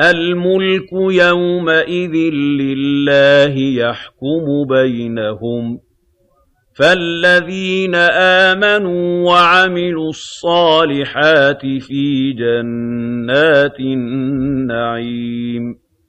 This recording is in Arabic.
الْمُلْكُ يَوْمَئِذٍ لِّلَّهِ يَحْكُمُ بَيْنَهُمْ ۚ. فَالَّذِينَ آمَنُوا وَعَمِلُوا الصَّالِحَاتِ فِي جَنَّاتِ النَّعِيمِ.